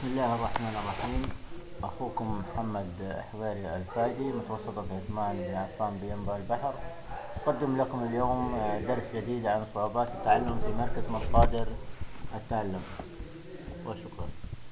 بسم الله الرحمن الرحيم. أخوكم محمد حويري الفايدي متوسطة عثمان بن عفان بينبع البحر. أقدم لكم اليوم درس جديد عن صعوبات التعلم في مركز مصادر التعلم.